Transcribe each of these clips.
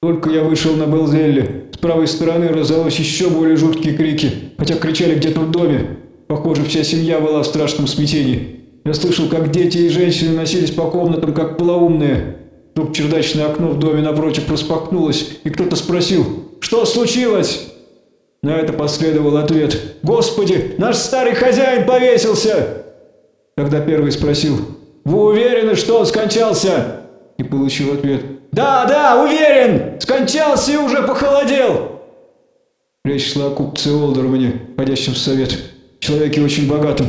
Только я вышел на Белзелле. С правой стороны раздалось еще более жуткие крики, хотя кричали где-то в доме. Похоже, вся семья была в страшном смятении. Я слышал, как дети и женщины носились по комнатам, как полоумные. Вдруг чердачное окно в доме напротив распахнулось, и кто-то спросил «Что случилось?» На это последовал ответ «Господи, наш старый хозяин повесился!» Тогда первый спросил «Вы уверены, что он скончался?» И получил ответ «Да, да, уверен! Скончался и уже похолодел!» Речь шла о купце Олдермане, входящем в совет. Человеке очень богатым.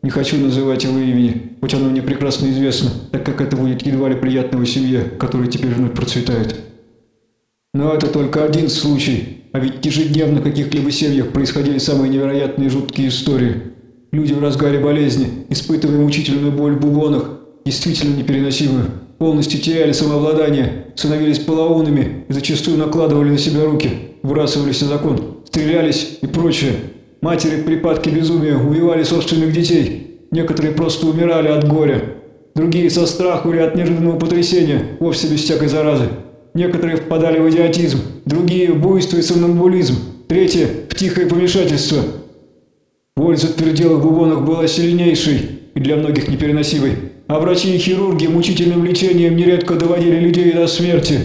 Не хочу называть его имени, хоть оно мне прекрасно известно, так как это будет едва ли приятного семье, которая теперь вновь процветает. Но это только один случай, а ведь ежедневно в каких-либо семьях происходили самые невероятные жуткие истории. Люди в разгаре болезни, испытывая мучительную боль в бубонах, действительно непереносимую, полностью теряли самообладание, становились полоумными и зачастую накладывали на себя руки, выбрасывались на закон, стрелялись и прочее. Матери в припадке безумия убивали собственных детей. Некоторые просто умирали от горя. Другие со страху или от неожиданного потрясения, вовсе без всякой заразы. Некоторые впадали в идиотизм, другие в буйство и сомнамбулизм, третьи в тихое помешательство. Боль в затверделых бубонах была сильнейшей и для многих непереносимой, а врачи и хирурги мучительным лечением нередко доводили людей до смерти.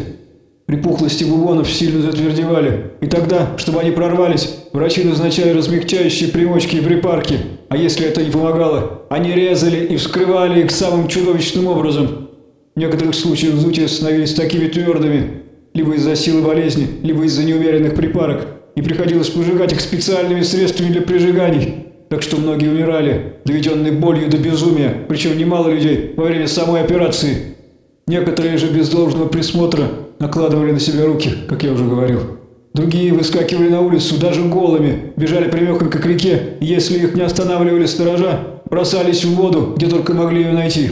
Припухлости бубонов сильно затвердевали, и тогда, чтобы они прорвались, врачи назначали размягчающие примочки и припарки, а если это не помогало, они резали и вскрывали их самым чудовищным образом. В некоторых случаях вздутия становились такими твердыми, либо из-за силы болезни, либо из-за неумеренных припарок, и приходилось выжигать их специальными средствами для прижиганий. Так что многие умирали, доведенные болью до безумия, причем немало людей во время самой операции. Некоторые же без должного присмотра накладывали на себя руки, как я уже говорил. Другие выскакивали на улицу даже голыми, бежали прямехонько к реке, и если их не останавливали сторожа, бросались в воду, где только могли ее найти.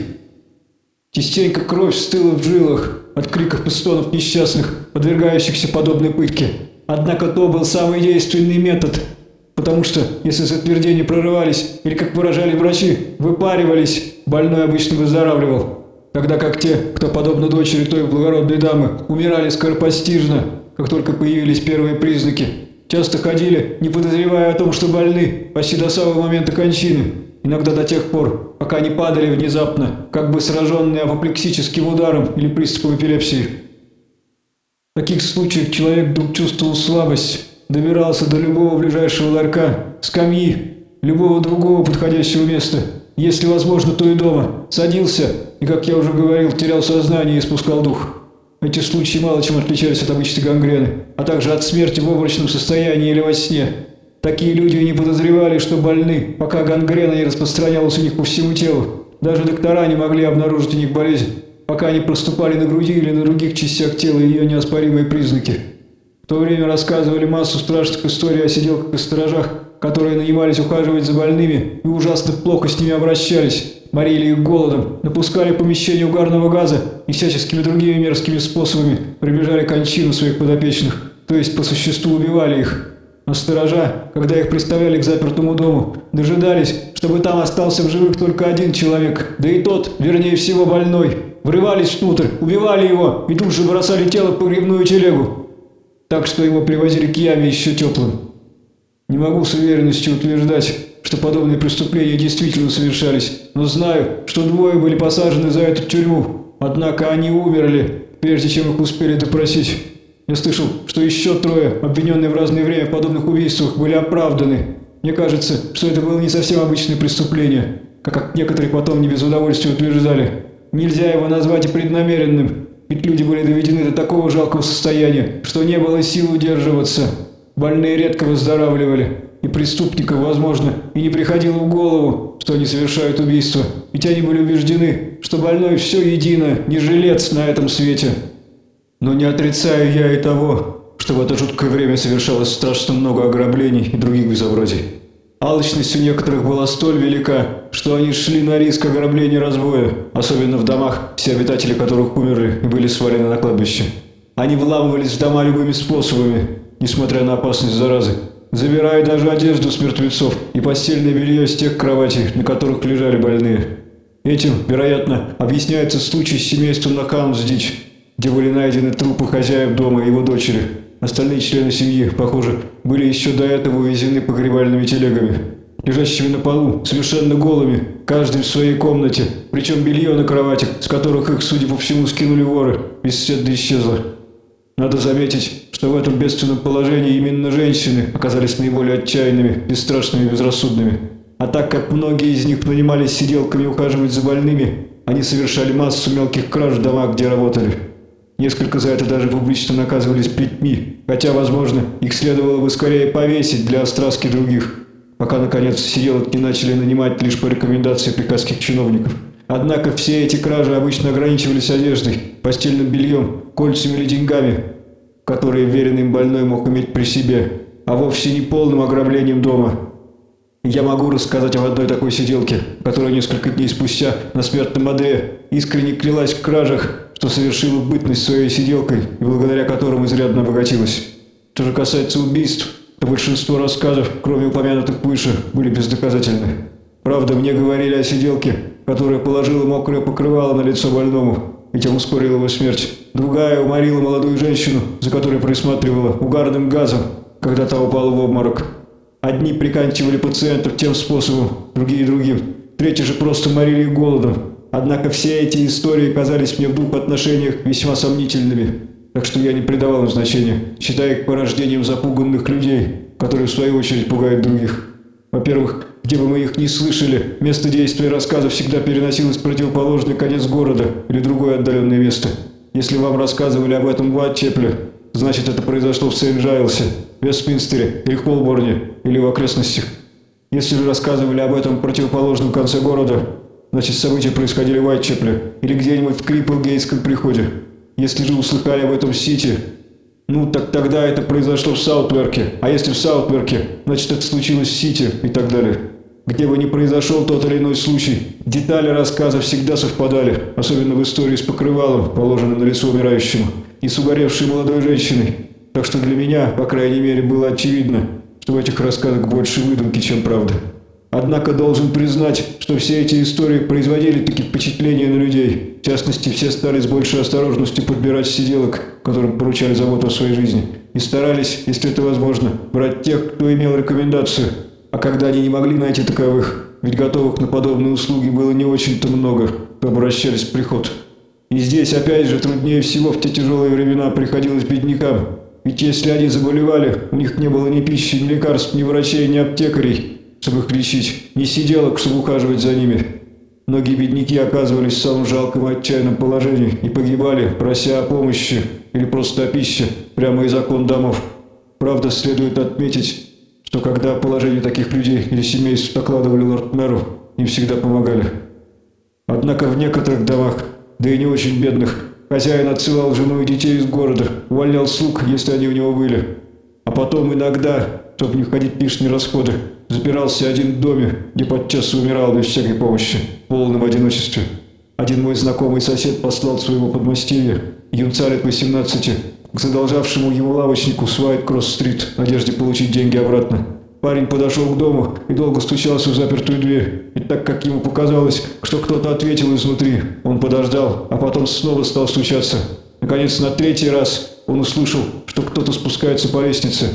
Частенько кровь стыла в жилах от криков и несчастных, подвергающихся подобной пытке. Однако то был самый действенный метод, потому что, если затвердения прорывались, или, как выражали врачи, выпаривались, больной обычно выздоравливал. Тогда как те, кто, подобно дочери той благородной дамы, умирали скоропостижно, как только появились первые признаки, часто ходили, не подозревая о том, что больны, почти до самого момента кончины, иногда до тех пор, пока не падали внезапно, как бы сраженные апоплексическим ударом или приступом эпилепсии. В таких случаях человек вдруг чувствовал слабость, добирался до любого ближайшего ларька, скамьи, любого другого подходящего места, если возможно, то и дома, садился и, как я уже говорил, терял сознание и спускал дух. Эти случаи мало чем отличались от обычной гангрены, а также от смерти в обморочном состоянии или во сне. Такие люди не подозревали, что больны, пока гангрена не распространялась у них по всему телу. Даже доктора не могли обнаружить у них болезнь, пока они проступали на груди или на других частях тела ее неоспоримые признаки. То время рассказывали массу страшных историй о сиделках и сторожах, которые нанимались ухаживать за больными и ужасно плохо с ними обращались, морили их голодом, напускали помещение угарного газа и всяческими другими мерзкими способами приближали кончину своих подопечных, то есть по существу убивали их. Но сторожа, когда их представляли к запертому дому, дожидались, чтобы там остался в живых только один человек, да и тот, вернее всего больной. Врывались внутрь, убивали его и тут же бросали тело в погребную телегу. Так что его привозили к яме еще теплым. Не могу с уверенностью утверждать, что подобные преступления действительно совершались, но знаю, что двое были посажены за эту тюрьму, однако они умерли, прежде чем их успели допросить. Я слышал, что еще трое, обвиненные в разное время в подобных убийствах, были оправданы. Мне кажется, что это было не совсем обычное преступление, как некоторые потом не без удовольствия утверждали. Нельзя его назвать и преднамеренным, ведь люди были доведены до такого жалкого состояния, что не было сил удерживаться. Больные редко выздоравливали, и преступникам, возможно, и не приходило в голову, что они совершают убийство, ведь они были убеждены, что больной все едино, не жилец на этом свете. Но не отрицаю я и того, что в это жуткое время совершалось страшно много ограблений и других безобразий. Алчность у некоторых была столь велика, что они шли на риск ограбления разбоя, особенно в домах, все обитатели которых умерли и были свалены на кладбище. Они вламывались в дома любыми способами, несмотря на опасность заразы, забирая даже одежду с мертвецов и постельное белье с тех кроватей, на которых лежали больные. Этим, вероятно, объясняется случай с семейством на Хаунсдич. где были найдены трупы хозяев дома и его дочери. Остальные члены семьи, похоже, были еще до этого увезены погребальными телегами. Лежащими на полу, совершенно голыми, каждый в своей комнате, причем белье на кроватях, с которых их, судя по всему, скинули воры, бесследно исчезло. Надо заметить, что в этом бедственном положении именно женщины оказались наиболее отчаянными, бесстрашными и безрассудными. А так как многие из них нанимались сиделками ухаживать за больными, они совершали массу мелких краж в домах, где работали. Несколько за это даже публично наказывались плетьми, хотя, возможно, их следовало бы скорее повесить для остраски других, пока, наконец, сиделок не начали нанимать лишь по рекомендации приказских чиновников. Однако все эти кражи обычно ограничивались одеждой, постельным бельем, кольцами или деньгами, которые веренный им больной мог иметь при себе, а вовсе не полным ограблением дома. Я могу рассказать об одной такой сиделке, которая несколько дней спустя на смертном одре искренне клялась в кражах, что совершила бытность своей сиделкой и благодаря которым изрядно обогатилась. Что же касается убийств, то большинство рассказов, кроме упомянутых выше, были бездоказательны. Правда, мне говорили о сиделке, которая положила мокрое покрывало на лицо больному, и тем ускорила его смерть. Другая уморила молодую женщину, за которой присматривала, угарным газом, когда та упала в обморок. Одни приканчивали пациентов тем способом, другие другим. Третьи же просто морили их голодом, Однако все эти истории казались мне в двух отношениях весьма сомнительными, так что я не придавал им значения, считая их порождением запуганных людей, которые в свою очередь пугают других. Во-первых, где бы мы их ни слышали, место действия рассказа всегда переносилось в противоположный конец города или другое отдаленное место. Если вам рассказывали об этом в Уайтчепле, значит это произошло в Сент-Джайлсе, Вестминстере или Холборне или в окрестностях. Если же рассказывали об этом в противоположном конце города, Значит, события происходили в Уайтчепле или где-нибудь в Крипплгейтском приходе. Если же услыхали об этом Сити, ну, так тогда это произошло в Саутверке. А если в Саутверке, значит, это случилось в Сити и так далее. Где бы ни произошел тот или иной случай, детали рассказа всегда совпадали, особенно в истории с покрывалом, положенным на лицо умирающему, и с угоревшей молодой женщиной. Так что для меня, по крайней мере, было очевидно, что в этих рассказах больше выдумки, чем правда. Однако должен признать, что все эти истории производили такие впечатления на людей. В частности, все стали с большей осторожностью подбирать сиделок, которым поручали заботу о своей жизни. И старались, если это возможно, брать тех, кто имел рекомендацию. А когда они не могли найти таковых, ведь готовых на подобные услуги было не очень-то много, то обращались в приход. И здесь, опять же, труднее всего в те тяжелые времена приходилось беднякам. Ведь если они заболевали, у них не было ни пищи, ни лекарств, ни врачей, ни аптекарей, чтобы их лечить, не сиделок, чтобы ухаживать за ними. Многие бедняки оказывались в самом жалком и отчаянном положении и погибали, прося о помощи или просто о пище, прямо из окон домов. Правда, следует отметить, что когда положение таких людей или семейств докладывали лорд-мэру, им всегда помогали. Однако в некоторых домах, да и не очень бедных, хозяин отсылал жену и детей из города, увольнял слуг, если они у него были. А потом иногда, чтобы не входить в лишние расходы, Запирался один в доме, где подчас умирал без всякой помощи, в полном одиночестве. Один мой знакомый сосед послал своего подмастерья, юнца лет 18, к задолжавшему ему лавочнику с Уайт-Кросс-стрит в надежде получить деньги обратно. Парень подошел к дому и долго стучался в запертую дверь. И так как ему показалось, что кто-то ответил изнутри, он подождал, а потом снова стал стучаться. Наконец, на третий раз он услышал, что кто-то спускается по лестнице.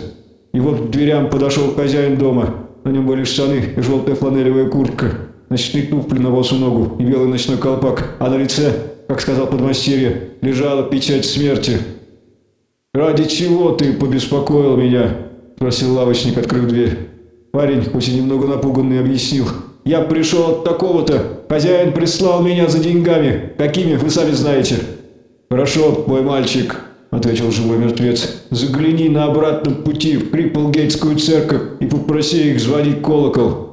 И вот к дверям подошел хозяин дома. На нем были штаны и желтая фланелевая куртка, ночные туфли на босу ногу и белый ночной колпак, а на лице, как сказал подмастерье, лежала печать смерти. «Ради чего ты побеспокоил меня?» – спросил лавочник, открыв дверь. Парень, хоть и немного напуганный, объяснил. «Я пришел от такого-то. Хозяин прислал меня за деньгами. Какими, вы сами знаете». «Хорошо, мой мальчик», — ответил живой мертвец. «Загляни на обратном пути в Крипплгейтскую церковь и попроси их звонить колокол».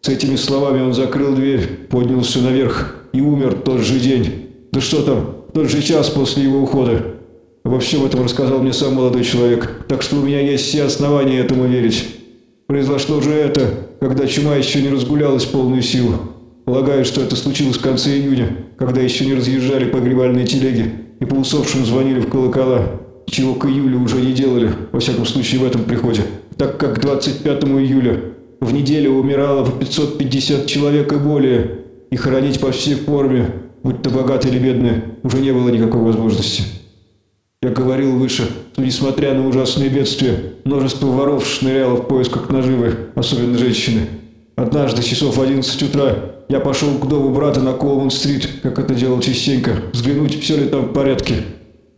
С этими словами он закрыл дверь, поднялся наверх и умер тот же день. Да что там, тот же час после его ухода. Во всем этом рассказал мне сам молодой человек, так что у меня есть все основания этому верить. Произошло же это, когда чума еще не разгулялась в полную силу. Полагаю, что это случилось в конце июня, когда еще не разъезжали погребальные телеги, и по усопшим звонили в колокола, чего к июлю уже не делали, во всяком случае в этом приходе, так как 25 июля в неделю умирало по 550 человек и более, и хоронить по всей форме, будь то богатые или бедные, уже не было никакой возможности. Я говорил выше, что несмотря на ужасные бедствия, множество воров шныряло в поисках наживы, особенно женщины. Однажды, часов в 11 утра, я пошел к дому брата на Колман-стрит, как это делал частенько, взглянуть, все ли там в порядке.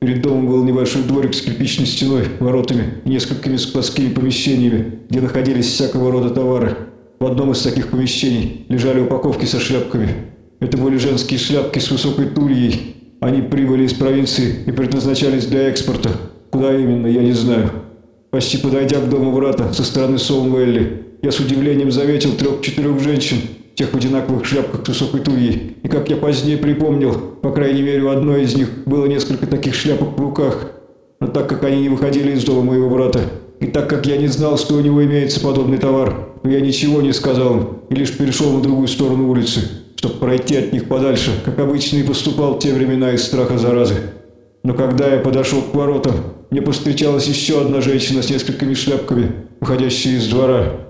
Перед домом был небольшой дворик с кирпичной стеной, воротами и несколькими складскими помещениями, где находились всякого рода товары. В одном из таких помещений лежали упаковки со шляпками. Это были женские шляпки с высокой тульей. Они прибыли из провинции и предназначались для экспорта. Куда именно, я не знаю. Почти подойдя к дому брата со стороны Соумвелли, я с удивлением заметил трех-четырех женщин, тех в одинаковых шляпках с высокой тульей. И как я позднее припомнил, по крайней мере у одной из них было несколько таких шляпок в руках. Но так как они не выходили из дома моего брата, и так как я не знал, что у него имеется подобный товар, то я ничего не сказал и лишь перешел на другую сторону улицы, чтобы пройти от них подальше, как обычно и поступал в те времена из страха заразы. Но когда я подошел к воротам, мне повстречалась еще одна женщина с несколькими шляпками, выходящая из двора.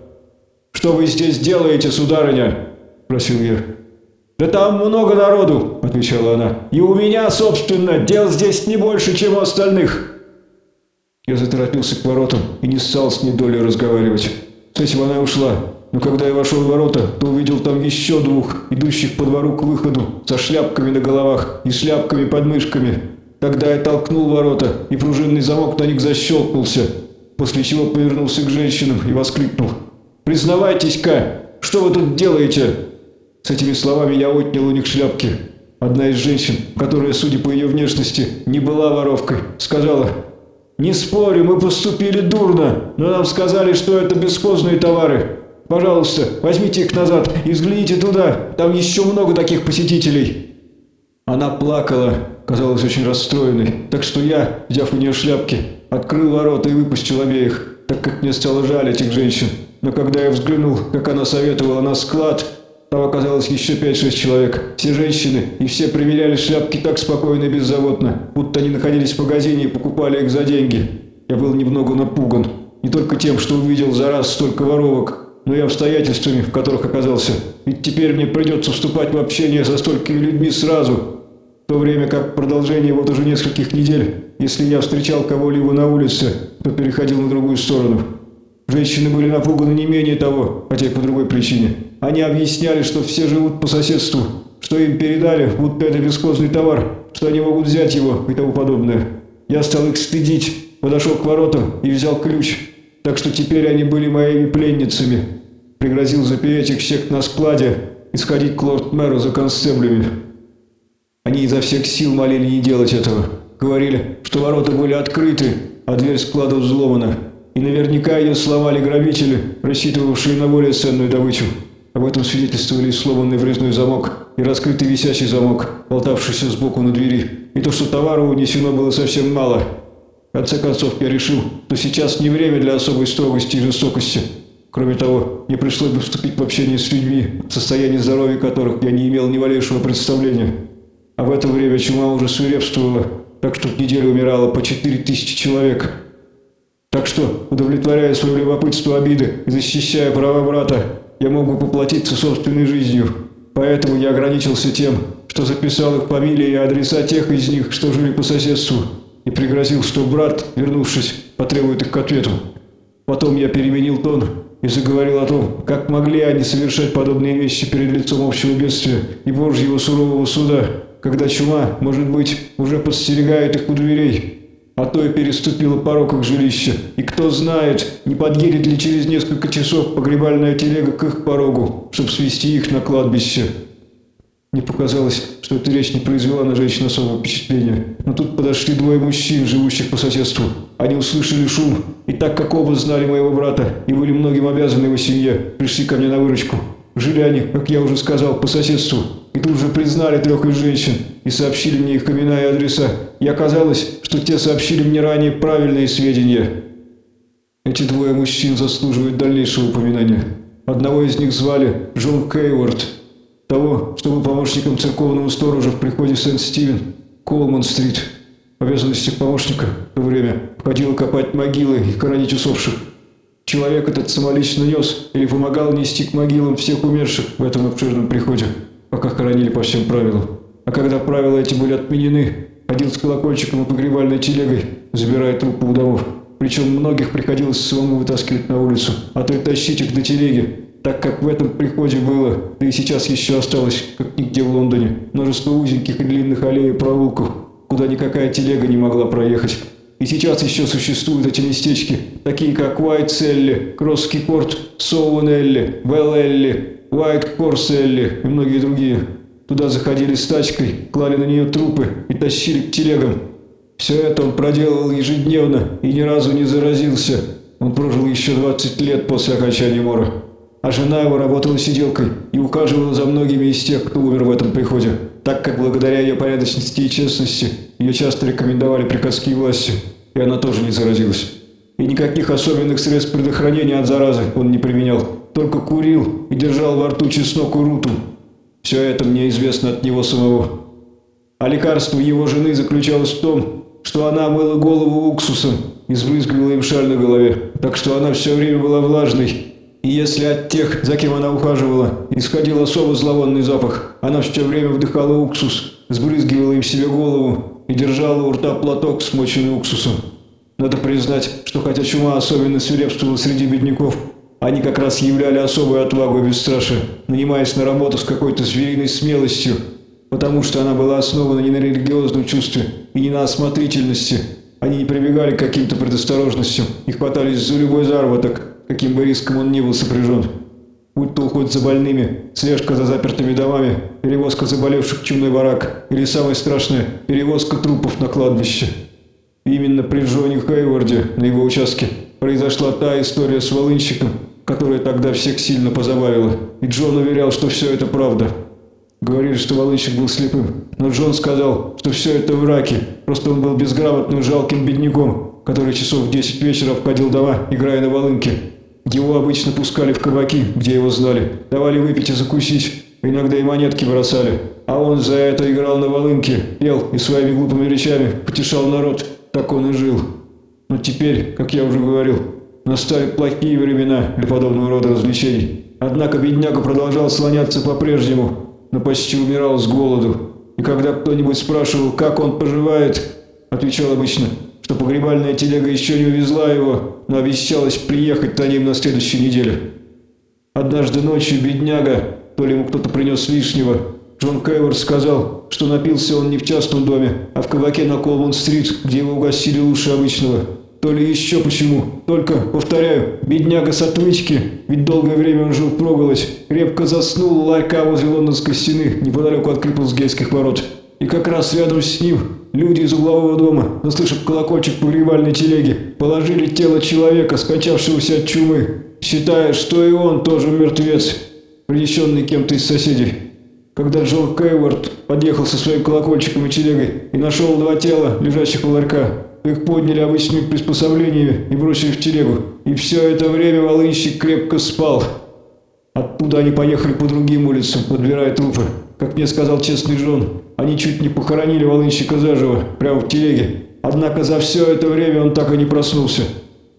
«Что вы здесь делаете, сударыня?» – спросил я. «Да там много народу», – отвечала она. «И у меня, собственно, дел здесь не больше, чем у остальных». Я заторопился к воротам и не стал с ней долей разговаривать. С этим она ушла. Но когда я вошел в ворота, то увидел там еще двух, идущих по двору к выходу, со шляпками на головах и шляпками под мышками. Тогда я толкнул ворота, и пружинный замок на них защелкнулся, после чего повернулся к женщинам и воскликнул. «Признавайтесь-ка, что вы тут делаете?» С этими словами я отнял у них шляпки. Одна из женщин, которая, судя по ее внешности, не была воровкой, сказала «Не спорю, мы поступили дурно, но нам сказали, что это бесхозные товары. Пожалуйста, возьмите их назад и взгляните туда, там еще много таких посетителей». Она плакала, казалась очень расстроенной, так что я, взяв у нее шляпки, открыл ворота и выпустил обеих, так как мне стало жаль этих женщин. Но когда я взглянул, как она советовала на склад, там оказалось еще пять-шесть человек. Все женщины, и все примеряли шляпки так спокойно и беззаботно, будто они находились в магазине и покупали их за деньги. Я был немного напуган. Не только тем, что увидел за раз столько воровок, но и обстоятельствами, в которых оказался. Ведь теперь мне придется вступать в общение со столькими людьми сразу. В то время как в продолжении вот уже нескольких недель, если я встречал кого-либо на улице, то переходил на другую сторону. Женщины были напуганы не менее того, хотя и по другой причине. Они объясняли, что все живут по соседству, что им передали, будто это бесхозный товар, что они могут взять его и тому подобное. Я стал их стыдить, подошел к воротам и взял ключ, так что теперь они были моими пленницами. Пригрозил запереть их всех на складе и сходить к лорд-мэру за констеблями. Они изо всех сил молили не делать этого. Говорили, что ворота были открыты, а дверь склада взломана. И наверняка ее сломали грабители, рассчитывавшие на более ценную добычу. Об этом свидетельствовали сломанный врезной замок и раскрытый висячий замок, болтавшийся сбоку на двери, и то, что товара унесено было совсем мало. В конце концов, я решил, что сейчас не время для особой строгости и жестокости. Кроме того, мне пришлось бы вступить в общение с людьми, состоянии здоровья которых я не имел ни малейшего представления. А в это время чума уже свирепствовала, так что в неделю умирало по четыре тысячи человек. Так что, удовлетворяя свое любопытство обиды и защищая права брата, я мог бы поплатиться собственной жизнью. Поэтому я ограничился тем, что записал их фамилии и адреса тех из них, что жили по соседству, и пригрозил, что брат, вернувшись, потребует их к ответу. Потом я переменил тон и заговорил о том, как могли они совершать подобные вещи перед лицом общего бедствия и Божьего сурового суда, когда чума, может быть, уже подстерегает их у дверей а то и переступила порог их жилища. И кто знает, не подъедет ли через несколько часов погребальная телега к их порогу, чтобы свести их на кладбище. Мне показалось, что эта речь не произвела на женщин особого впечатления. Но тут подошли двое мужчин, живущих по соседству. Они услышали шум, и так как оба знали моего брата и были многим обязаны его семье, пришли ко мне на выручку. Жили они, как я уже сказал, по соседству, и тут же признали трех из женщин и сообщили мне их имена и адреса. И оказалось, что те сообщили мне ранее правильные сведения. Эти двое мужчин заслуживают дальнейшего упоминания. Одного из них звали Джон Кейворд, того, что был помощником церковного сторожа в приходе Сент-Стивен, Колман-стрит. В обязанностях помощника в то время входило копать могилы и хоронить усопших. Человек этот самолично нес или помогал нести к могилам всех умерших в этом обширном приходе, пока хоронили по всем правилам. А когда правила эти были отменены, ходил с колокольчиком и погребальной телегой, забирая трупы у домов. Причем многих приходилось самому вытаскивать на улицу, а то и тащить их до телеги, так как в этом приходе было, да и сейчас еще осталось, как нигде в Лондоне, множество узеньких и длинных аллей и проулков, куда никакая телега не могла проехать. И сейчас еще существуют эти местечки, такие как Уайт-Селли, Кросс-Кипорт, Белл-Элли, Уайт-Корс-Элли и многие другие. Туда заходили с тачкой, клали на нее трупы и тащили к телегам. Все это он проделывал ежедневно и ни разу не заразился. Он прожил еще 20 лет после окончания мора. А жена его работала сиделкой и ухаживала за многими из тех, кто умер в этом приходе, так как благодаря ее порядочности и честности ее часто рекомендовали приказские власти, и она тоже не заразилась. И никаких особенных средств предохранения от заразы он не применял, только курил и держал во рту чеснок и руту. Все это мне известно от него самого. А лекарство его жены заключалось в том, что она мыла голову уксусом и сбрызгивала им шаль на голове, так что она все время была влажной, и если от тех, за кем она ухаживала, исходил особо зловонный запах, она все время вдыхала уксус, сбрызгивала им себе голову и держала у рта платок, смоченный уксусом. Надо признать, что хотя чума особенно свирепствовала среди бедняков, они как раз являли особую отвагу и бесстрашие, нанимаясь на работу с какой-то звериной смелостью, потому что она была основана не на религиозном чувстве и не на осмотрительности. Они не прибегали к каким-то предосторожностям и хватались за любой заработок, каким бы риском он ни был сопряжен. Будь то уход за больными, слежка за запертыми домами, перевозка заболевших в чумной барак или, самое страшное, перевозка трупов на кладбище. Именно при Джоне Хейварде на его участке произошла та история с волынщиком, которая тогда всех сильно позабавила, и Джон уверял, что все это правда. Говорили, что волынщик был слепым, но Джон сказал, что все это враки, просто он был безграмотным жалким бедняком, который часов в 10 вечера входил в дома, играя на волынке, его обычно пускали в кабаки, где его знали, давали выпить и закусить, иногда и монетки бросали. А он за это играл на волынке, пел и своими глупыми речами потешал народ. Так он и жил. Но теперь, как я уже говорил, настали плохие времена для подобного рода развлечений. Однако бедняга продолжал слоняться по-прежнему, но почти умирал с голоду. И когда кто-нибудь спрашивал, как он поживает, отвечал обычно – что погребальная телега еще не увезла его, но обещалась приехать за ним на следующей неделе. Однажды ночью бедняга, то ли ему кто-то принес лишнего, Джон Кэйворд сказал, что напился он не в частном доме, а в кабаке на Колман-стрит, где его угостили лучше обычного. То ли еще почему. Только, повторяю, бедняга с отвычки, ведь долгое время он жил в проголодь, крепко заснул у ларька возле лондонской стены, неподалеку от Криплсгейских ворот. И как раз рядом с ним люди из углового дома, заслышав колокольчик погребальной телеги, положили тело человека, скончавшегося от чумы, считая, что и он тоже мертвец, принесенный кем-то из соседей. Когда Джон Кейворд подъехал со своим колокольчиком и телегой и нашел два тела, лежащих у ларька, их подняли обычными приспособлениями и бросили в телегу. И все это время волынщик крепко спал. Оттуда они поехали по другим улицам, подбирая трупы. Как мне сказал честный Джон, они чуть не похоронили волынщика заживо, прямо в телеге. Однако за все это время он так и не проснулся.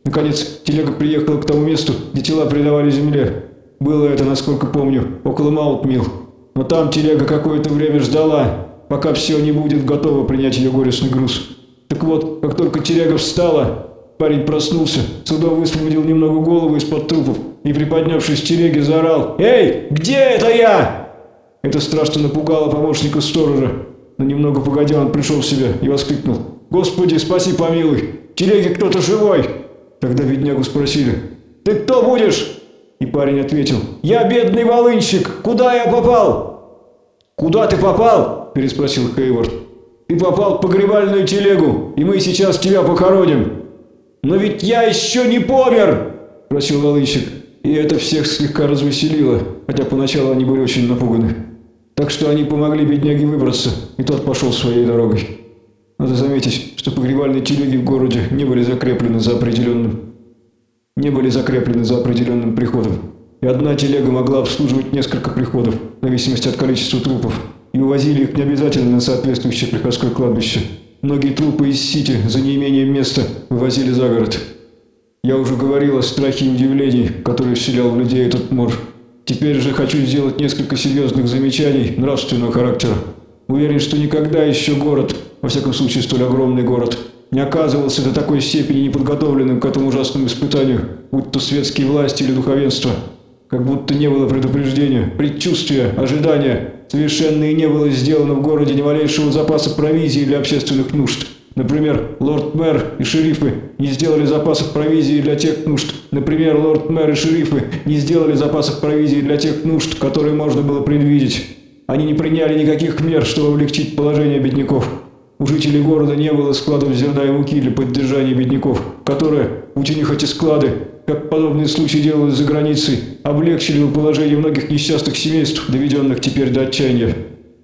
Наконец, телега приехала к тому месту, где тела предавали земле. Было это, насколько помню, около Маутмил. Но там телега какое-то время ждала, пока все не будет готово принять ее горестный груз. Так вот, как только телега встала, парень проснулся, с высвободил немного голову из-под трупов и, приподнявшись в телеге, заорал «Эй, где это я?» Это страшно напугало помощника сторожа. Но немного погодя он пришел в себя и воскликнул. «Господи, спаси помилуй! В телеге кто-то живой!» Тогда беднягу спросили. «Ты кто будешь?» И парень ответил. «Я бедный волынщик! Куда я попал?» «Куда ты попал?» – переспросил Хейвард. «Ты попал в погребальную телегу, и мы сейчас тебя похороним!» «Но ведь я еще не помер!» – просил волынщик. И это всех слегка развеселило, хотя поначалу они были очень напуганы. Так что они помогли бедняге выбраться, и тот пошел своей дорогой. Надо заметить, что погребальные телеги в городе не были закреплены за определенным не были закреплены за определенным приходом. И одна телега могла обслуживать несколько приходов, в зависимости от количества трупов, и увозили их не обязательно на соответствующее приходское кладбище. Многие трупы из Сити за неимением места вывозили за город. Я уже говорил о страхе и удивлении, которые вселял в людей этот мор. Теперь же хочу сделать несколько серьезных замечаний нравственного характера. Уверен, что никогда еще город во всяком случае столь огромный город, не оказывался до такой степени неподготовленным к этому ужасному испытанию, будь то светские власти или духовенство. Как будто не было предупреждения, предчувствия, ожидания. Совершенно и не было сделано в городе ни малейшего запаса провизии для общественных нужд. Например, лорд-мэр и шерифы не сделали запасов провизии для тех нужд. Например, лорд-мэр и шерифы не сделали запасов провизии для тех нужд, которые можно было предвидеть. Они не приняли никаких мер, чтобы облегчить положение бедняков. У жителей города не было складов зерна и муки для поддержания бедняков, которые, у них эти склады, как подобные случаи делают за границей, облегчили бы положение многих несчастных семейств, доведенных теперь до отчаяния.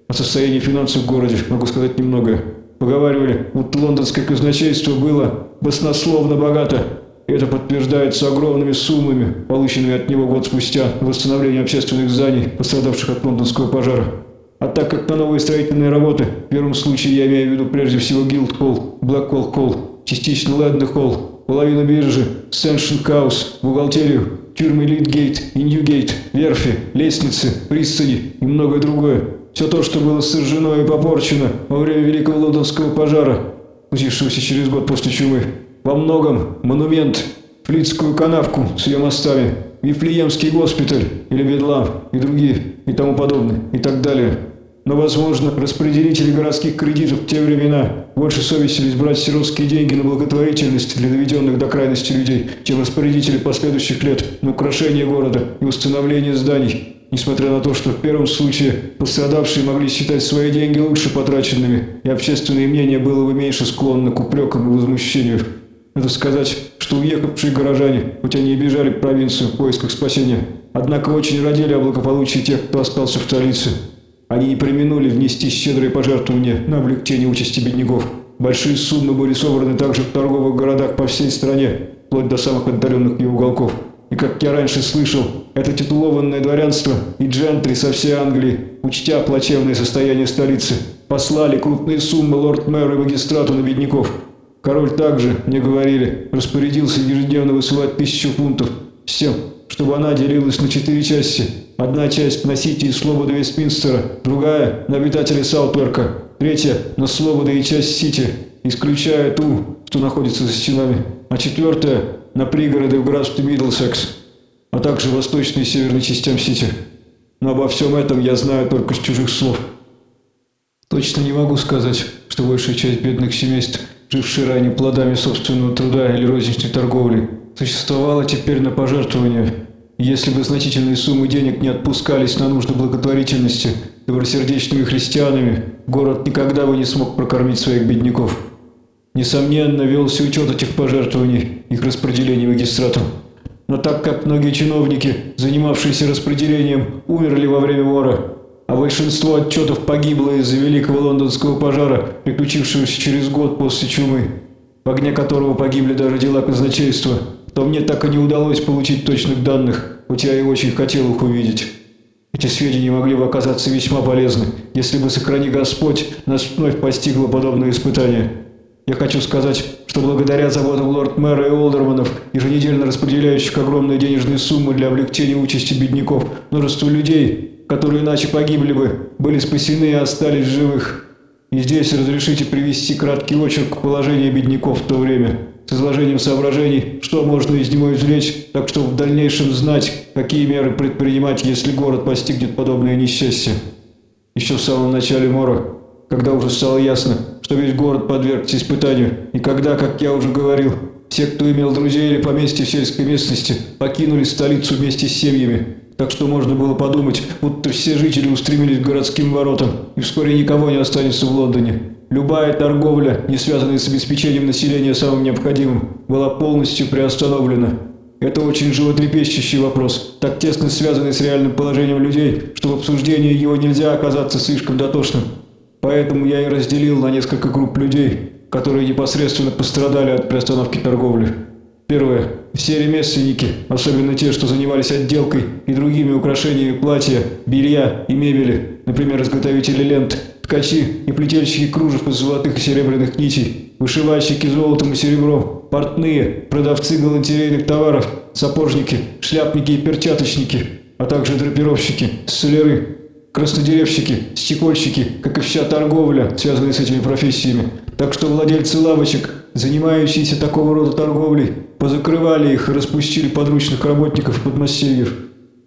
О состоянии финансов в городе могу сказать немного. Поговаривали, вот лондонское казначейство было баснословно богато. И это подтверждается огромными суммами, полученными от него год спустя на восстановление общественных зданий, пострадавших от лондонского пожара. А так как на новые строительные работы, в первом случае я имею в виду прежде всего Гилд-Холл, Блэквелл-Холл, частично Лэденхолл, половину биржи, Сешн-Хаус, бухгалтерию, тюрьмы Лудгейт и Ньюгейт, верфи, лестницы, пристани и многое другое, все то, что было сожжено и попорчено во время Великого Лондонского пожара, случившегося через год после чумы. Во многом монумент, Флицкую канавку с ее мостами, Вифлеемский госпиталь или Бедлам и другие и тому подобное и так далее. Но, возможно, распределители городских кредитов в те времена больше совестились брать сиротские деньги на благотворительность для доведенных до крайности людей, чем распорядители последующих лет на украшение города и установление зданий несмотря на то, что в первом случае пострадавшие могли считать свои деньги лучше потраченными, и общественное мнение было бы меньше склонно к упрекам и возмущению. Надо сказать, что уехавшие горожане, хоть они и бежали в провинцию в поисках спасения, однако очень родили о благополучии тех, кто остался в столице. Они не применули внести щедрые пожертвования на облегчение участи бедняков. Большие суммы были собраны также в торговых городах по всей стране, вплоть до самых отдаленных ее уголков. И как я раньше слышал, это титулованное дворянство и джентри со всей Англии, учтя плачевное состояние столицы, послали крупные суммы лорд-мэру и магистрату на бедняков. Король также, мне говорили, распорядился ежедневно высылать тысячу фунтов с тем, чтобы она делилась на четыре части. Одна часть на Сити и Слобода Вестминстера, другая на обитателей Саутверка, третья на Слобода и часть Сити, исключая ту, что находится за стенами, а четвертая на пригороды в графстве Миддлсекс, а также восточной и северной частям Сити. Но обо всем этом я знаю только с чужих слов. Точно не могу сказать, что большая часть бедных семейств, жившие ранее плодами собственного труда или розничной торговли, существовала теперь на пожертвования. Если бы значительные суммы денег не отпускались на нужды благотворительности добросердечными христианами, город никогда бы не смог прокормить своих бедняков. Несомненно, велся учет этих пожертвований, их распределение магистратом. Но так как многие чиновники, занимавшиеся распределением, умерли во время вора, а большинство отчетов погибло из-за Великого Лондонского пожара, приключившегося через год после чумы, в огне которого погибли даже дела казначейства, то мне так и не удалось получить точных данных, хотя я и очень хотел их увидеть. Эти сведения могли бы оказаться весьма полезны, если бы, сохрани Господь, нас вновь постигло подобное испытание. Я хочу сказать, что благодаря заботам лорд-мэра и олдерманов, еженедельно распределяющих огромные денежные суммы для облегчения участи бедняков, множество людей, которые иначе погибли бы, были спасены и остались живых. И здесь разрешите привести краткий очерк положения бедняков в то время, с изложением соображений, что можно из него извлечь, так что в дальнейшем знать, какие меры предпринимать, если город постигнет подобное несчастье. Еще в самом начале мора, когда уже стало ясно, что весь город подвергся испытанию, и когда, как я уже говорил, все, кто имел друзей или поместье в сельской местности, покинули столицу вместе с семьями. Так что можно было подумать, будто все жители устремились к городским воротам, и вскоре никого не останется в Лондоне. Любая торговля, не связанная с обеспечением населения самым необходимым, была полностью приостановлена. Это очень животрепещущий вопрос, так тесно связанный с реальным положением людей, что в обсуждении его нельзя оказаться слишком дотошным. Поэтому я и разделил на несколько групп людей, которые непосредственно пострадали от приостановки торговли. Первое. Все ремесленники, особенно те, что занимались отделкой и другими украшениями платья, белья и мебели, например, изготовители лент, ткачи и плетельщики кружев из золотых и серебряных нитей, вышивальщики золотом и серебром, портные, продавцы галантерейных товаров, сапожники, шляпники и перчаточники, а также драпировщики, соляры, краснодеревщики, стекольщики, как и вся торговля, связанная с этими профессиями. Так что владельцы лавочек, занимающиеся такого рода торговлей, позакрывали их и распустили подручных работников подмастерьев.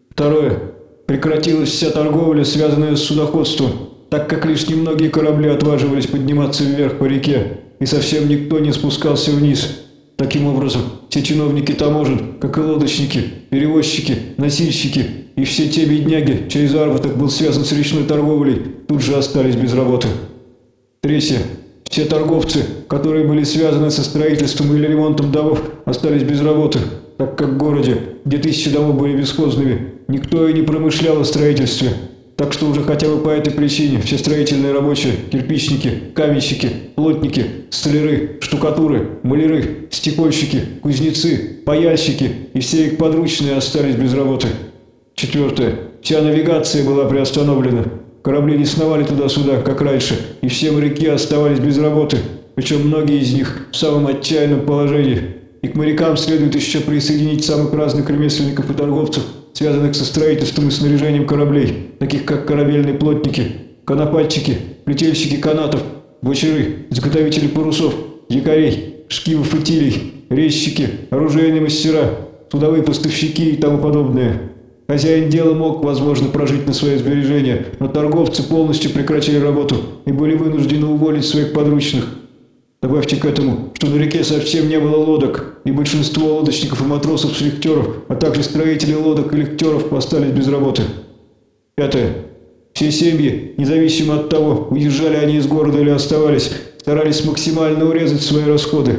Второе. Прекратилась вся торговля, связанная с судоходством, так как лишь немногие корабли отваживались подниматься вверх по реке, и совсем никто не спускался вниз. Таким образом, все чиновники таможен, как и лодочники, перевозчики, носильщики и все те бедняги, чей заработок был связан с речной торговлей, тут же остались без работы. Третье. Все торговцы, которые были связаны со строительством или ремонтом домов, остались без работы, так как в городе, где тысячи домов были бесхозными, никто и не промышлял о строительстве. Так что уже хотя бы по этой причине все строительные рабочие, кирпичники, каменщики, плотники, столяры, штукатуры, маляры, стекольщики, кузнецы, паяльщики и все их подручные остались без работы. Четвертое. Вся навигация была приостановлена. Корабли не сновали туда-сюда, как раньше, и все моряки оставались без работы, причем многие из них в самом отчаянном положении. И к морякам следует еще присоединить самых разных ремесленников и торговцев, связанных со строительством и снаряжением кораблей, таких как корабельные плотники, конопатчики, плетельщики канатов, бочеры, изготовители парусов, якорей, шкивов и тилей, резчики, оружейные мастера, судовые поставщики и тому подобное. Хозяин дела мог, возможно, прожить на свои сбережения, но торговцы полностью прекратили работу и были вынуждены уволить своих подручных. Добавьте к этому, что на реке совсем не было лодок, и большинство лодочников и матросов с лихтеров, а также строителей лодок и лихтеров остались без работы. Пятое. Все семьи, независимо от того, уезжали они из города или оставались, старались максимально урезать свои расходы.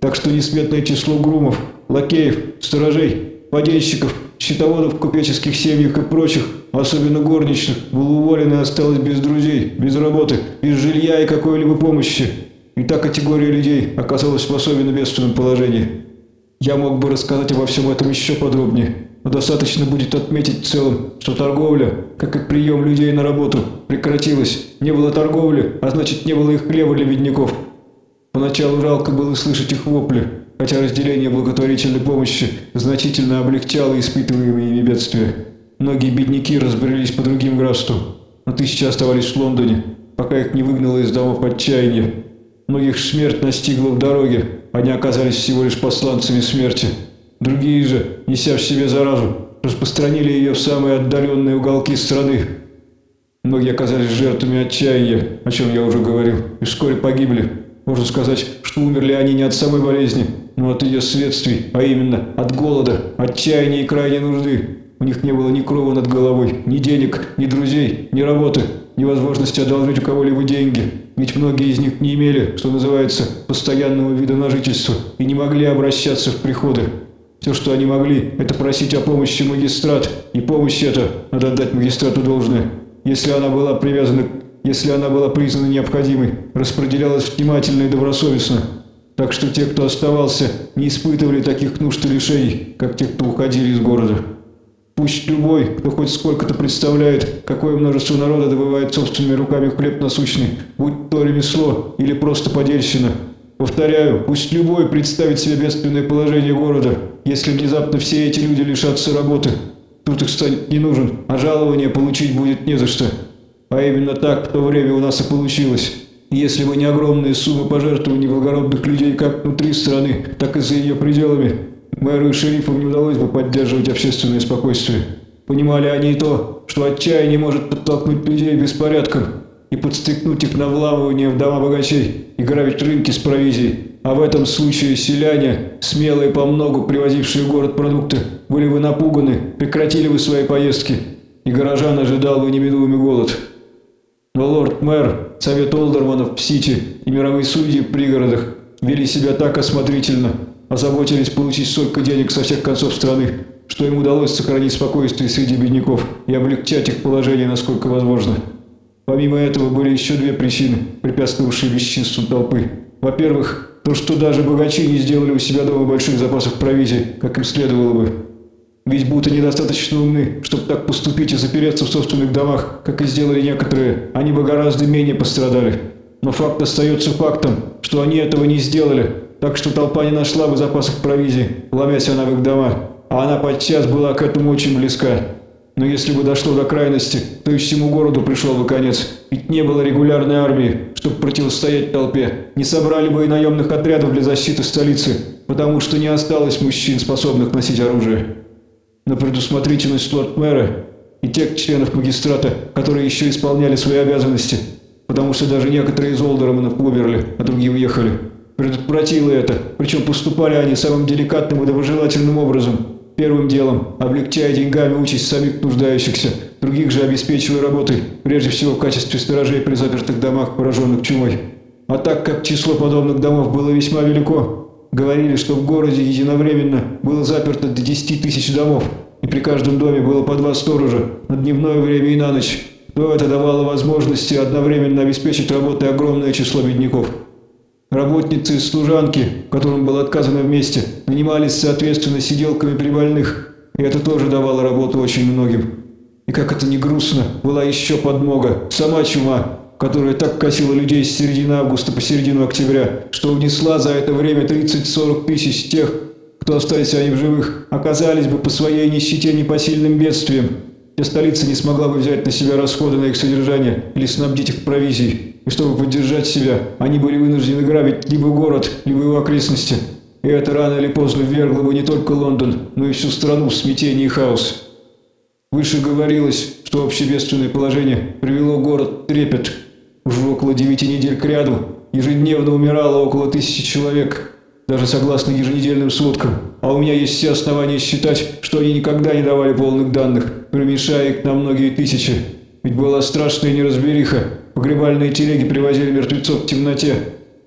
Так что несметное число грумов, лакеев, сторожей, подельщиков, счетоводов в купеческих семьях и прочих, особенно горничных, было уволено и осталось без друзей, без работы, без жилья и какой-либо помощи. И та категория людей оказалась в особенно бедственном положении. Я мог бы рассказать обо всем этом еще подробнее, но достаточно будет отметить в целом, что торговля, как и прием людей на работу, прекратилась. Не было торговли, а значит не было их хлеба для бедняков. Поначалу жалко было слышать их вопли, хотя разделение благотворительной помощи значительно облегчало испытываемые ими бедствия. Многие бедняки разбрелись по другим графствам, но тысячи оставались в Лондоне, пока их не выгнало из домов отчаяние. Многих смерть настигла в дороге, они оказались всего лишь посланцами смерти. Другие же, неся в себе заразу, распространили ее в самые отдаленные уголки страны. Многие оказались жертвами отчаяния, о чем я уже говорил, и вскоре погибли. Можно сказать, что умерли они не от самой болезни, но от ее следствий, а именно от голода, отчаяния и крайней нужды. У них не было ни крова над головой, ни денег, ни друзей, ни работы, ни возможности одолжить у кого-либо деньги. Ведь многие из них не имели, что называется, постоянного вида на жительство и не могли обращаться в приходы. Все, что они могли, это просить о помощи магистрат, и помощь эта, надо отдать магистрату должное, если она была привязана, если она была признана необходимой, распределялась внимательно и добросовестно. Так что те, кто оставался, не испытывали таких нужд и лишений, как те, кто уходили из города. Пусть любой, кто хоть сколько-то представляет, какое множество народа добывает собственными руками хлеб насущный, будь то ремесло или просто подельщина. Повторяю, пусть любой представит себе бедственное положение города, если внезапно все эти люди лишатся работы. Тут их станет не нужен, а жалование получить будет не за что. А именно так в то время у нас и получилось. Если бы не огромные суммы пожертвований благородных людей как внутри страны, так и за ее пределами, Мэру и шерифу не удалось бы поддерживать общественное спокойствие. Понимали они и то, что отчаяние может подтолкнуть людей беспорядком и подстегнуть их на вламывание в дома богачей и грабить рынки с провизией. А в этом случае селяне, смелые по многу привозившие в город продукты, были бы напуганы, прекратили бы свои поездки, и горожан ожидал бы неминуемый голод. Но лорд-мэр, совет Олдерманов в Сити и мировые судьи в пригородах вели себя так осмотрительно, озаботились получить столько денег со всех концов страны, что им удалось сохранить спокойствие среди бедняков и облегчать их положение насколько возможно. Помимо этого были еще две причины, препятствовавшие бесчинству толпы. Во-первых, то, что даже богачи не сделали у себя дома больших запасов провизии, как им следовало бы. Ведь будто недостаточно умны, чтобы так поступить и запереться в собственных домах, как и сделали некоторые, они бы гораздо менее пострадали. Но факт остается фактом, что они этого не сделали, так что толпа не нашла бы запасов провизии, ломясь она в их дома, а она подчас была к этому очень близка. Но если бы дошло до крайности, то и всему городу пришел бы конец. Ведь не было регулярной армии, чтобы противостоять толпе. Не собрали бы и наемных отрядов для защиты столицы, потому что не осталось мужчин, способных носить оружие. На предусмотрительность лорд-мэра и тех членов магистрата, которые еще исполняли свои обязанности, потому что даже некоторые из Олдерманов умерли, а другие уехали, предотвратило это, причем поступали они самым деликатным и доброжелательным образом – Первым делом, облегчая деньгами участь самих нуждающихся, других же обеспечивая работой, прежде всего в качестве сторожей при запертых домах, пораженных чумой. А так как число подобных домов было весьма велико, говорили, что в городе единовременно было заперто до 10 тысяч домов, и при каждом доме было по два сторожа на дневное время и на ночь, то это давало возможности одновременно обеспечить работой огромное число бедняков. Работницы и служанки, которым было отказано вместе, нанимались соответственно сиделками при больных, и это тоже давало работу очень многим. И как это не грустно, была еще подмога, сама чума, которая так косила людей с середины августа по середину октября, что внесла за это время 30-40 тысяч тех, кто остались они в живых, оказались бы по своей нищете непосильным бедствием, где столица не смогла бы взять на себя расходы на их содержание или снабдить их провизией и чтобы поддержать себя, они были вынуждены грабить либо город, либо его окрестности. И это рано или поздно ввергло бы не только Лондон, но и всю страну в смятение и хаос. Выше говорилось, что общебедственное положение привело город трепет. Уже около девяти недель кряду ежедневно умирало около тысячи человек, даже согласно еженедельным сводкам. А у меня есть все основания считать, что они никогда не давали полных данных, примешая их на многие тысячи. Ведь была страшная неразбериха, Погребальные телеги привозили мертвецов в темноте.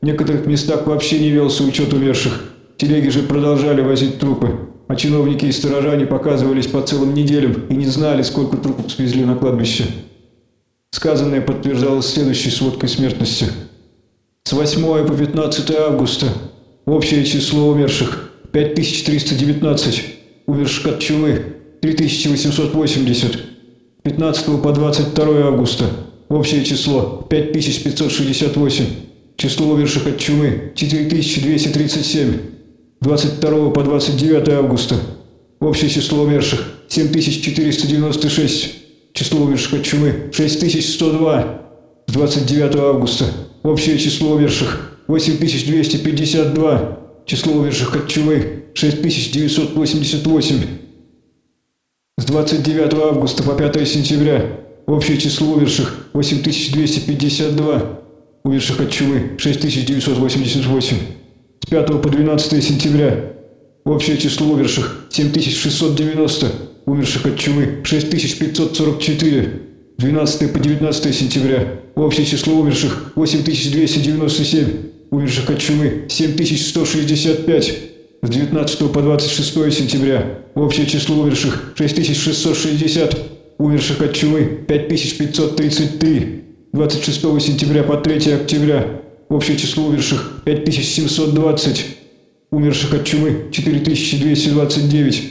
В некоторых местах вообще не велся учет умерших. Телеги же продолжали возить трупы. А чиновники и сторожа не показывались по целым неделям и не знали, сколько трупов свезли на кладбище. Сказанное подтверждалось следующей сводкой смертности. С 8 по 15 августа общее число умерших – 5319, умерших от чумы – 3880, 15 по 22 августа – Общее число 5568. Число умерших от чумы 4237. 22 по 29 августа. Общее число умерших 7496. Число умерших от чумы 6102. 29 августа. Общее число умерших 8252. Число умерших от чумы 6988. С 29 августа по 5 сентября Общее число умерших – 8252. Умерших от чумы – 6988. С 5 по 12 сентября. Общее число умерших – 7690. Умерших от чумы – 6544. 12 по 19 сентября. Общее число умерших – 8297. Умерших от чумы – 7165. С 19 по 26 сентября. Общее число умерших – 6660 умерших от чумы 5533, 26 сентября по 3 октября общее число умерших 5720, умерших от чумы 4229,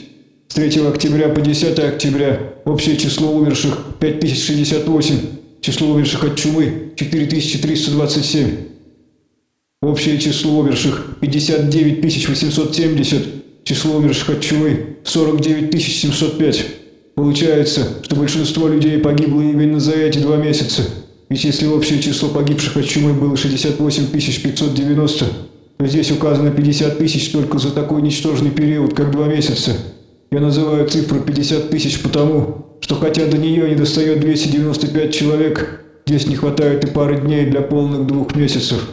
с 3 октября по 10 октября общее число умерших 5068, число умерших от чумы 4327, общее число умерших 59 870, число умерших от чумы 49 705. Получается, что большинство людей погибло именно за эти два месяца. Ведь если общее число погибших от чумы было 68 590, то здесь указано 50 тысяч только за такой ничтожный период, как два месяца. Я называю цифру 50 тысяч потому, что хотя до нее не достает 295 человек, здесь не хватает и пары дней для полных двух месяцев.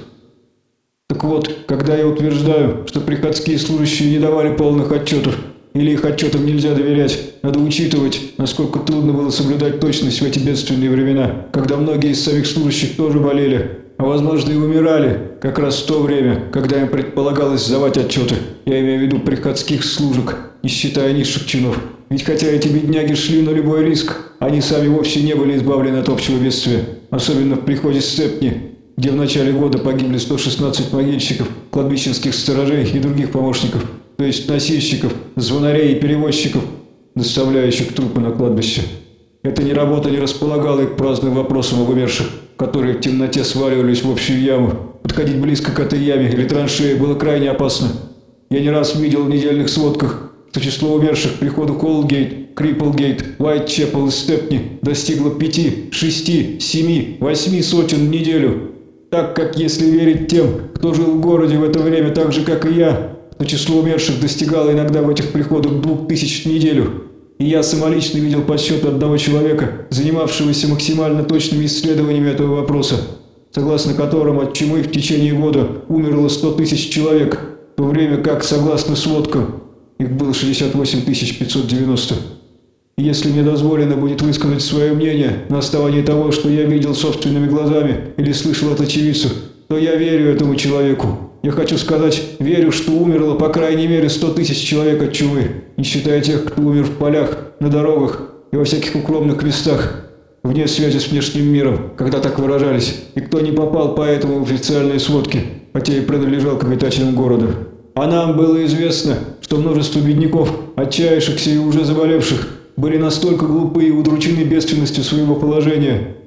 Так вот, когда я утверждаю, что приходские служащие не давали полных отчетов, или их отчетам нельзя доверять. Надо учитывать, насколько трудно было соблюдать точность в эти бедственные времена, когда многие из самих служащих тоже болели, а возможно и умирали, как раз в то время, когда им предполагалось сдавать отчеты. Я имею в виду приходских служек, не считая низших чинов. Ведь хотя эти бедняги шли на любой риск, они сами вовсе не были избавлены от общего бедствия. Особенно в приходе Степни, где в начале года погибли 116 могильщиков, кладбищенских сторожей и других помощников то есть носильщиков, звонарей и перевозчиков, доставляющих трупы на кладбище. Эта не работа не располагала их праздным вопросам об умерших, которые в темноте сваливались в общую яму. Подходить близко к этой яме или траншее было крайне опасно. Я не раз видел в недельных сводках, что число умерших к приходу Колгейт, Крипплгейт, Уайтчепл и Степни достигло пяти, шести, семи, восьми сотен в неделю. Так как, если верить тем, кто жил в городе в это время так же, как и я, то число умерших достигало иногда в этих приходах двух тысяч в неделю. И я самолично видел подсчет одного человека, занимавшегося максимально точными исследованиями этого вопроса, согласно которым от чумы в течение года умерло 100 тысяч человек, в то время как, согласно сводкам, их было 68 590. И если мне дозволено будет высказать свое мнение на основании того, что я видел собственными глазами или слышал от очевидцев, то я верю этому человеку. Я хочу сказать, верю, что умерло по крайней мере 100 тысяч человек от чумы, не считая тех, кто умер в полях, на дорогах и во всяких укромных местах, вне связи с внешним миром, когда так выражались, и кто не попал поэтому в официальные сводки, хотя и принадлежал к обитателям города. А нам было известно, что множество бедняков, отчаявшихся и уже заболевших, были настолько глупы и удручены бедственностью своего положения,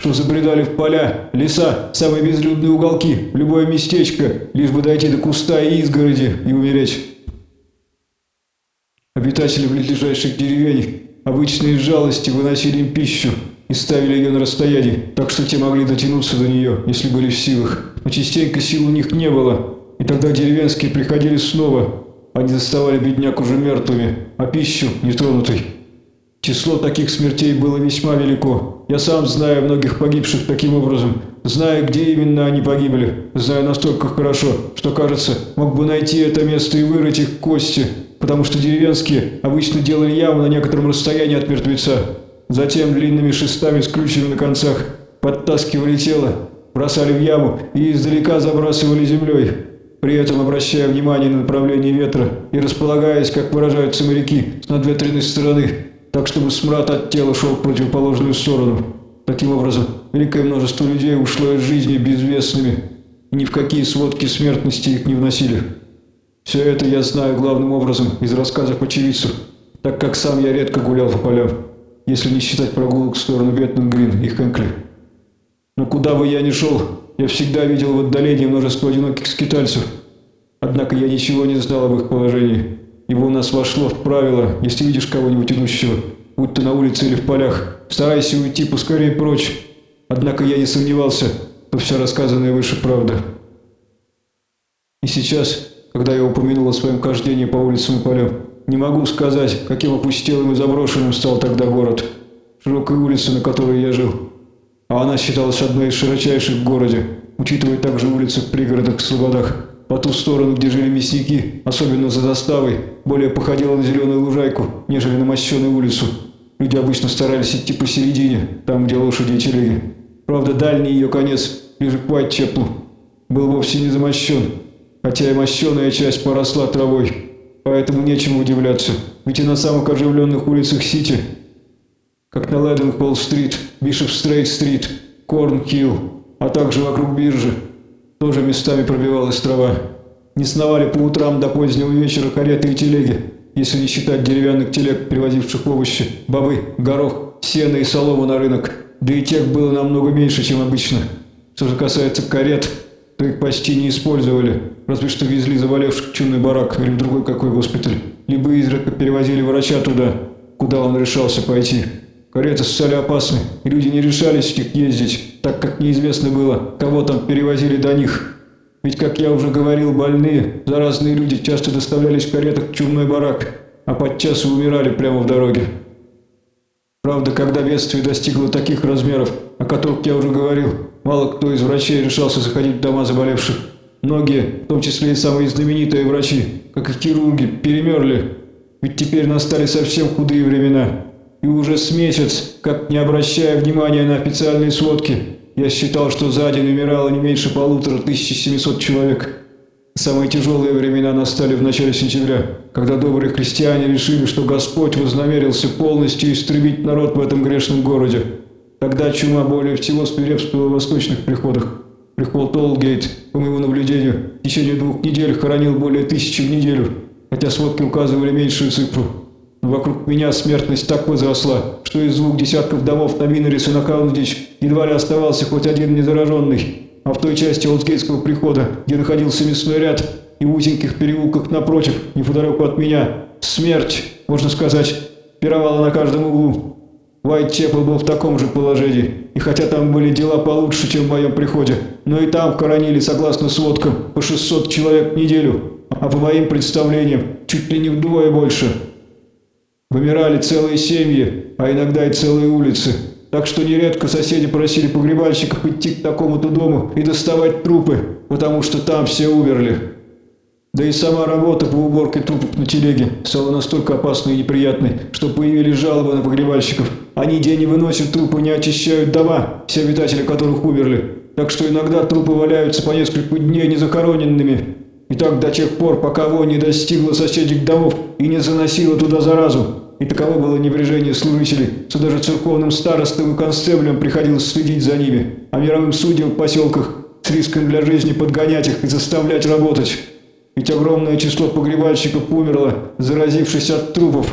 что забредали в поля, леса, самые безлюдные уголки, в любое местечко, лишь бы дойти до куста и изгороди и умереть. Обитатели близлежащих деревень обычно из жалости выносили им пищу и ставили ее на расстоянии, так что те могли дотянуться до нее, если были в силах. Но частенько сил у них не было, и тогда деревенские приходили снова. Они заставали бедняк уже мертвыми, а пищу нетронутой. Число таких смертей было весьма велико. Я сам знаю многих погибших таким образом. Знаю, где именно они погибли. Знаю настолько хорошо, что, кажется, мог бы найти это место и вырыть их кости, потому что деревенские обычно делали яму на некотором расстоянии от мертвеца. Затем длинными шестами с ключами на концах подтаскивали тело, бросали в яму и издалека забрасывали землей, при этом обращая внимание на направление ветра и располагаясь, как выражаются моряки, с надветренной стороны так чтобы смрад от тела шел в противоположную сторону. Таким образом, великое множество людей ушло из жизни безвестными, и ни в какие сводки смертности их не вносили. Все это я знаю главным образом из рассказов очевидцев, так как сам я редко гулял по полям, если не считать прогулок в сторону Беттенгрин и Хэнкли. Но куда бы я ни шел, я всегда видел в отдалении множество одиноких скитальцев, однако я ничего не знал об их положении ибо у нас вошло в правило, если видишь кого-нибудь идущего, будь то на улице или в полях, старайся уйти поскорее прочь. Однако я не сомневался, что все рассказанное выше правда. И сейчас, когда я упомянул о своем хождении по улицам и полям, не могу сказать, каким опустелым и заброшенным стал тогда город, широкая улица, на которой я жил. А она считалась одной из широчайших в городе, учитывая также улицы в пригородах и слободах. По ту сторону, где жили мясники, особенно за заставой, более походила на зеленую лужайку, нежели на мощеную улицу. Люди обычно старались идти посередине, там, где лошади и телеги. Правда, дальний ее конец, ближе к Уайтчеплу, был вовсе не замощен, хотя и мощеная часть поросла травой. Поэтому нечему удивляться, ведь и на самых оживленных улицах Сити, как на Лэденхолл-стрит, Бишопсгейт-стрит, Корн-Хилл, а также вокруг биржи, тоже местами пробивалась трава. Не сновали по утрам до позднего вечера кареты и телеги, если не считать деревянных телег, привозивших овощи, бобы, горох, сено и солому на рынок. Да и тех было намного меньше, чем обычно. Что же касается карет, то их почти не использовали, разве что везли заболевших в чумный барак или в другой какой госпиталь, либо изредка перевозили врача туда, куда он решался пойти. Кареты стали опасны, и люди не решались в них ездить, так как неизвестно было, кого там перевозили до них. Ведь, как я уже говорил, больные, заразные люди часто доставлялись в каретах в чумной барак, а подчас умирали прямо в дороге. Правда, когда бедствие достигло таких размеров, о которых я уже говорил, мало кто из врачей решался заходить в дома заболевших. Многие, в том числе и самые знаменитые врачи, как и хирурги, перемерли, ведь теперь настали совсем худые времена. И уже с месяц, как не обращая внимания на официальные сводки, я считал, что за день умирало не меньше полутора тысяч семисот человек. Самые тяжелые времена настали в начале сентября, когда добрые христиане решили, что Господь вознамерился полностью истребить народ в этом грешном городе. Тогда чума более всего свирепствовала в восточных приходах. Приход Толгейт, по моему наблюдению, в течение двух недель хоронил более тысячи в неделю, хотя сводки указывали меньшую цифру. Вокруг меня смертность так возросла, что из двух десятков домов на Минерис и на Каундич едва ли оставался хоть один незараженный. А в той части Олдсгейтского прихода, где находился мясной ряд, и в узеньких переулках напротив, неподалеку от меня, смерть, можно сказать, пировала на каждом углу. Уайтчепл был в таком же положении, и хотя там были дела получше, чем в моем приходе, но и там хоронили, согласно сводкам, по 600 человек в неделю, а по моим представлениям, чуть ли не вдвое больше. Вымирали целые семьи, а иногда и целые улицы. Так что нередко соседи просили погребальщиков идти к такому-то дому и доставать трупы, потому что там все умерли. Да и сама работа по уборке трупов на телеге стала настолько опасной и неприятной, что появились жалобы на погребальщиков. Они день не выносят трупы, не очищают дома, все обитатели которых умерли. Так что иногда трупы валяются по несколько дней незахороненными. И так до тех пор, пока вонь не достигла соседних домов и не заносила туда заразу. И таково было небрежение служителей, что даже церковным старостам и констеблям приходилось следить за ними, а мировым судьям в поселках с риском для жизни подгонять их и заставлять работать. Ведь огромное число погребальщиков умерло, заразившись от трупов,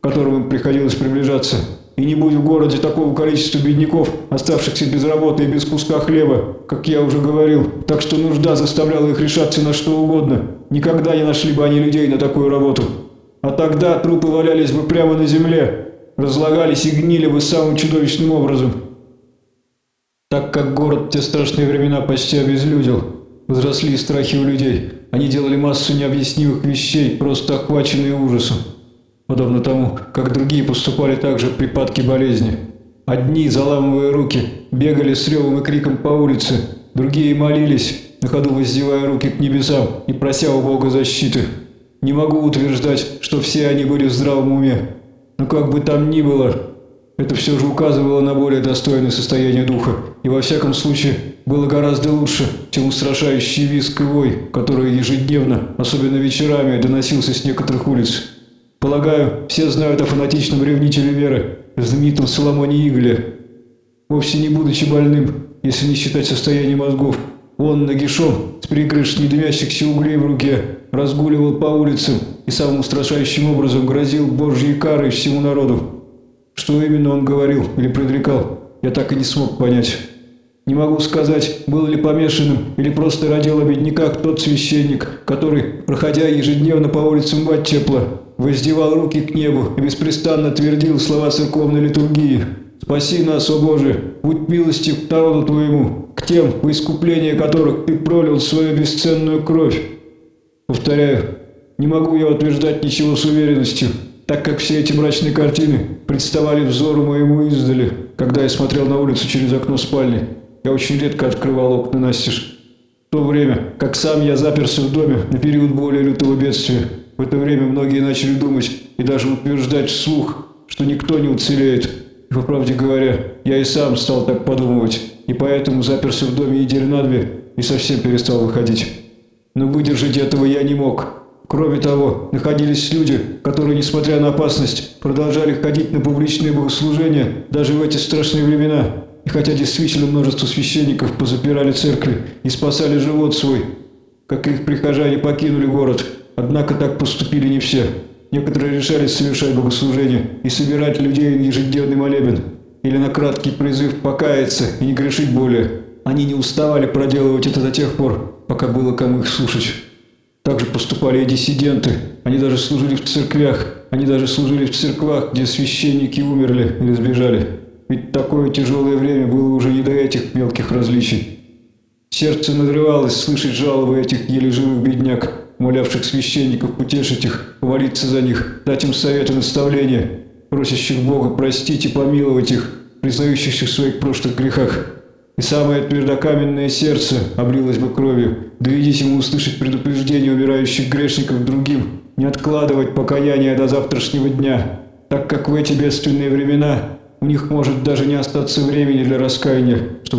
к которым им приходилось приближаться. И не будь в городе такого количества бедняков, оставшихся без работы и без куска хлеба, как я уже говорил, так что нужда заставляла их решаться на что угодно. Никогда не нашли бы они людей на такую работу. А тогда трупы валялись бы прямо на земле, разлагались и гнили бы самым чудовищным образом. Так как город в те страшные времена почти обезлюдил, возросли страхи у людей. Они делали массу необъяснимых вещей, просто охваченные ужасом. Подобно тому, как другие поступали также в припадке болезни. Одни, заламывая руки, бегали с ревом и криком по улице, другие молились, на ходу воздевая руки к небесам и прося у Бога защиты. Не могу утверждать, что все они были в здравом уме. Но как бы там ни было, это все же указывало на более достойное состояние духа. И во всяком случае, было гораздо лучше, чем устрашающий визг и вой, который ежедневно, особенно вечерами, доносился с некоторых улиц. Полагаю, все знают о фанатичном ревнителе веры, знаменитом Соломоне Игле. Вовсе не будучи больным, если не считать состояние мозгов, он нагишом, с прикрышней дымящихся углей в руке, разгуливал по улицам и самым устрашающим образом грозил Божьей карой всему народу. Что именно он говорил или предрекал, я так и не смог понять. Не могу сказать, был ли помешанным или просто родил о бедняках тот священник, который, проходя ежедневно по улицам Ваттепла, воздевал руки к небу и беспрестанно твердил слова церковной литургии – Спаси нас, о Боже, будь милостив к народу Твоему, к тем, в искупление которых Ты пролил свою бесценную кровь. Повторяю, не могу я утверждать ничего с уверенностью, так как все эти мрачные картины представали взору моему издали, когда я смотрел на улицу через окно спальни. Я очень редко открывал окна настежь. В то время, как сам я заперся в доме на период более лютого бедствия, в это время многие начали думать и даже утверждать вслух, что никто не уцелеет. И, по правде говоря, я и сам стал так подумывать, и поэтому заперся в доме неделю на две и совсем перестал выходить. Но выдержать этого я не мог. Кроме того, находились люди, которые, несмотря на опасность, продолжали ходить на публичные богослужения даже в эти страшные времена. И хотя действительно множество священников позапирали церкви и спасали живот свой, как их прихожане покинули город, однако так поступили не все. Некоторые решались совершать богослужение и собирать людей на ежедневный молебен, или на краткий призыв покаяться и не грешить более. Они не уставали проделывать это до тех пор, пока было кому их слушать. Так же поступали и диссиденты. Они даже служили в церквях. Они даже служили в церквах, где священники умерли или сбежали. Ведь такое тяжелое время было уже не до этих мелких различий. Сердце надрывалось слышать жалобы этих еле живых бедняк, умолявших священников утешить их, помолиться за них, дать им советы наставления, просящих Бога простить и помиловать их, признающихся в своих прошлых грехах. И самое твердокаменное сердце облилось бы кровью, доведись ему услышать предупреждение умирающих грешников другим, не откладывать покаяние до завтрашнего дня, так как в эти бедственные времена у них может даже не остаться времени для раскаяния, чтобы